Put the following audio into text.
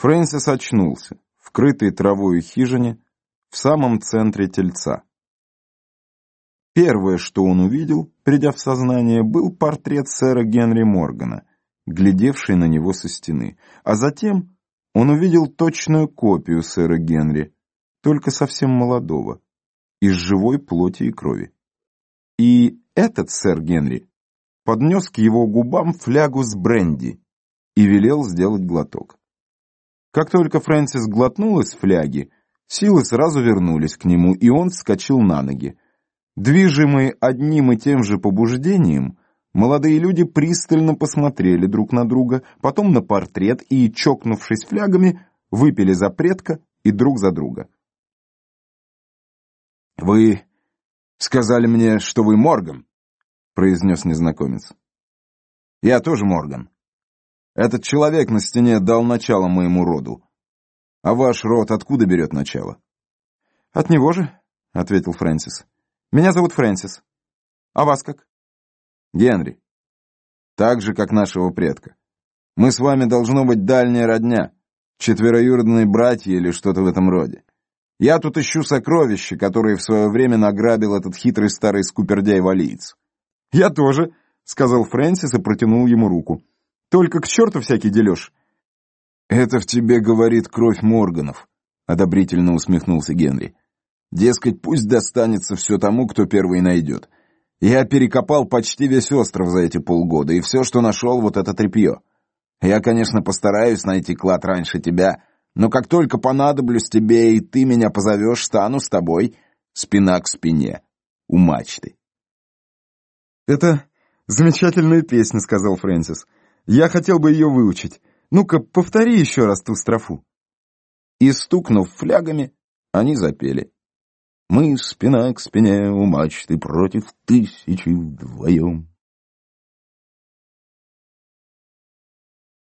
Фрэнсис очнулся в крытой травой хижине в самом центре тельца. Первое, что он увидел, придя в сознание, был портрет сэра Генри Моргана, глядевший на него со стены. А затем он увидел точную копию сэра Генри, только совсем молодого, из живой плоти и крови. И этот сэр Генри поднес к его губам флягу с бренди и велел сделать глоток. Как только Фрэнсис глотнул из фляги, силы сразу вернулись к нему, и он вскочил на ноги. Движимые одним и тем же побуждением, молодые люди пристально посмотрели друг на друга, потом на портрет и, чокнувшись флягами, выпили за предка и друг за друга. «Вы сказали мне, что вы Морган», — произнес незнакомец. «Я тоже Морган. Этот человек на стене дал начало моему роду. А ваш род откуда берет начало?» «От него же», — ответил Фрэнсис. «Меня зовут Фрэнсис. А вас как?» «Генри. Так же, как нашего предка. Мы с вами должно быть дальняя родня, четвероюродные братья или что-то в этом роде. Я тут ищу сокровища, которые в свое время награбил этот хитрый старый скупердяй-валиец». «Я тоже», — сказал Фрэнсис и протянул ему руку. «Только к черту всякий дележ». «Это в тебе говорит кровь Морганов», — одобрительно усмехнулся Генри. «Дескать, пусть достанется все тому, кто первый найдет. Я перекопал почти весь остров за эти полгода, и все, что нашел, вот это тряпье. Я, конечно, постараюсь найти клад раньше тебя, но как только понадоблюсь тебе, и ты меня позовешь, стану с тобой спина к спине, у мачты. «Это замечательная песня», — сказал Фрэнсис. «Я хотел бы ее выучить. Ну-ка, повтори еще раз ту строфу». И, стукнув флягами, они запели. «Мы спина к спине у мачты против тысячи вдвоем».